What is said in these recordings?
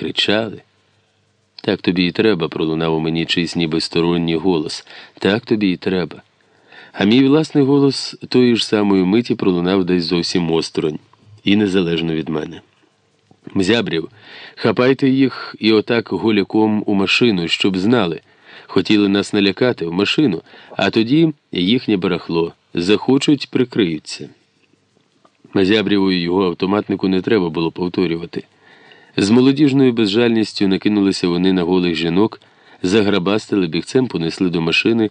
кричали. Так тобі і треба, пролунав у мені чийсь ніби сторонній голос. Так тобі і треба. А мій власний голос тої ж самої миті пролунав десь зовсім осторонь, і незалежно від мене. Мзябрів, хапайте їх і отак гуляком у машину, щоб знали. Хотіли нас налякати в машину, а тоді їхнє барахло. Захочуть, прикриються. Мазябрєву і його автоматнику не треба було повторювати. З молодіжною безжальністю накинулися вони на голих жінок, заграбастили бігцем, понесли до машини,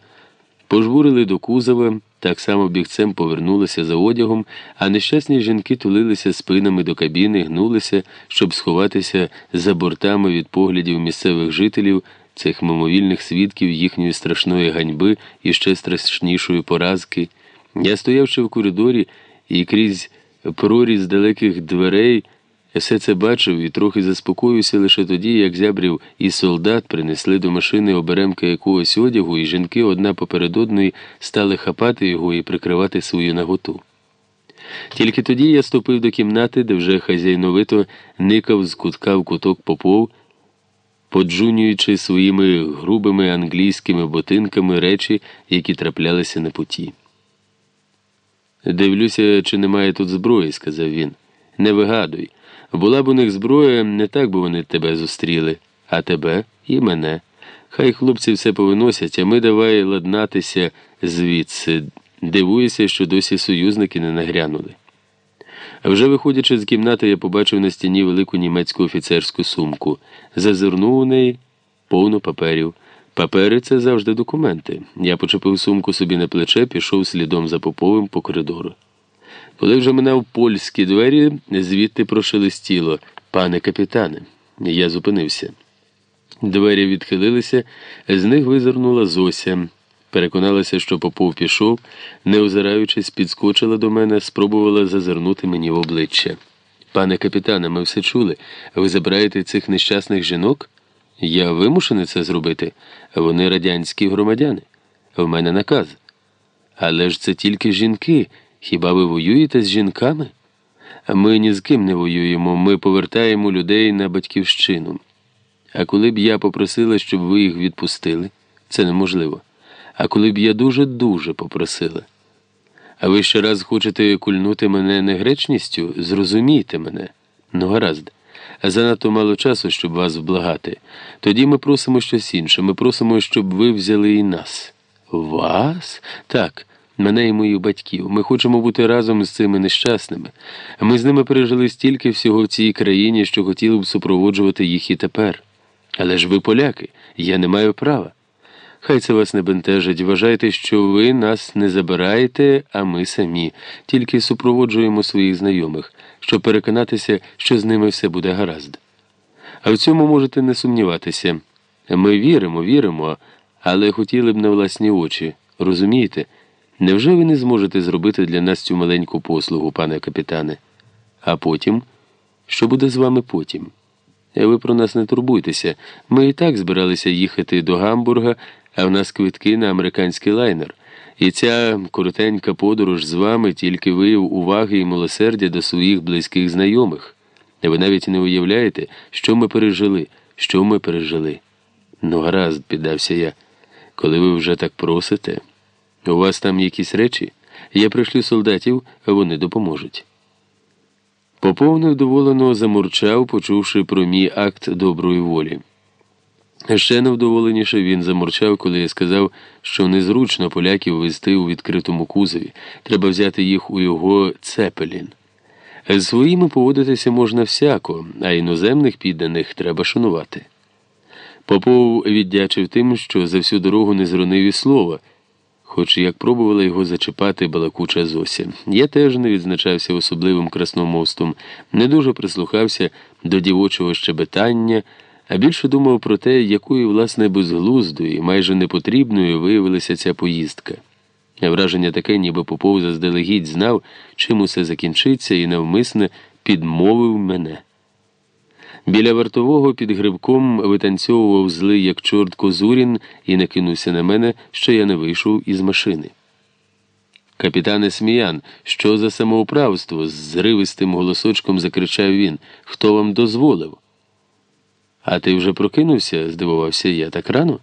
пожбурили до кузова, так само бігцем повернулися за одягом, а нещасні жінки тулилися спинами до кабіни, гнулися, щоб сховатися за бортами від поглядів місцевих жителів, цих мимовільних свідків їхньої страшної ганьби і ще страшнішої поразки. Я стоявши в коридорі і крізь проріз далеких дверей. Все це бачив і трохи заспокоївся лише тоді, як зябрів і солдат принесли до машини оберемки якогось одягу, і жінки одна поперед одної стали хапати його і прикривати свою наготу. Тільки тоді я ступив до кімнати, де вже хазяйновито никав з кутка в куток попов, поджунюючи своїми грубими англійськими ботинками речі, які траплялися на путі. Дивлюся, чи немає тут зброї, сказав він. Не вигадуй. Була б у них зброя, не так би вони тебе зустріли, а тебе і мене. Хай хлопці все повиносять, а ми давай ладнатися звідси. Дивуюся, що досі союзники не нагрянули. Вже виходячи з кімнати, я побачив на стіні велику німецьку офіцерську сумку. Зазирнув у неї повно паперів. Папери це завжди документи. Я почепив сумку собі на плече, пішов слідом за поповим по коридору. Коли вже минав польські двері, звідти прошелестіло. Пане капітане, я зупинився. Двері відхилилися, з них визирнула Зося. Переконалася, що попов пішов, не озираючись, підскочила до мене, спробувала зазирнути мені в обличчя. Пане капітане, ми все чули. Ви забираєте цих нещасних жінок? Я вимушений це зробити. Вони радянські громадяни. В мене наказ. Але ж це тільки жінки. Хіба ви воюєте з жінками? Ми ні з ким не воюємо, ми повертаємо людей на батьківщину. А коли б я попросила, щоб ви їх відпустили, це неможливо. А коли б я дуже-дуже попросила. А ви ще раз хочете кульнути мене негречністю? Зрозумійте мене. Ну, гаразд. Занадто мало часу, щоб вас вблагати. Тоді ми просимо щось інше. Ми просимо, щоб ви взяли і нас. Вас? Так мене і моїх батьків. Ми хочемо бути разом з цими нещасними. Ми з ними пережили стільки всього в цій країні, що хотіли б супроводжувати їх і тепер. Але ж ви поляки, я не маю права. Хай це вас не бентежить. Вважайте, що ви нас не забираєте, а ми самі, тільки супроводжуємо своїх знайомих, щоб переконатися, що з ними все буде гаразд. А в цьому можете не сумніватися. Ми віримо, віримо, але хотіли б на власні очі. Розумієте? Невже ви не зможете зробити для нас цю маленьку послугу, пане капітане? А потім? Що буде з вами потім? Е, ви про нас не турбуйтеся. Ми і так збиралися їхати до Гамбурга, а в нас квитки на американський лайнер. І ця коротенька подорож з вами тільки вияв уваги і милосердя до своїх близьких знайомих. Ви навіть не уявляєте, що ми пережили, що ми пережили. Ну, гаразд, піддався я. Коли ви вже так просите. У вас там якісь речі? Я пришлю солдатів, вони допоможуть. Попов невдоволено замурчав, почувши про мій акт доброї волі. Ще невдоволеніше він замурчав, коли я сказав, що незручно поляків везти у відкритому кузові. Треба взяти їх у його цепелін. З своїми поводитися можна всяко, а іноземних підданих треба шанувати. Попов віддячив тим, що за всю дорогу не зронив і слова хоч як пробувала його зачіпати балакуча Зося. Я теж не відзначався особливим красномовством, не дуже прислухався до дівочого щебетання, а більше думав про те, якою, власне, безглуздою майже непотрібною виявилася ця поїздка. Враження таке, ніби Попов заздалегідь знав, чим усе закінчиться, і навмисне підмовив мене. Біля вартового під грибком витанцьовував злий, як чорт Козурін, і накинувся на мене, що я не вийшов із машини. Капітане Сміян, що за самоуправство? з зривистим голосочком закричав він. Хто вам дозволив? А ти вже прокинувся? здивувався я так рано.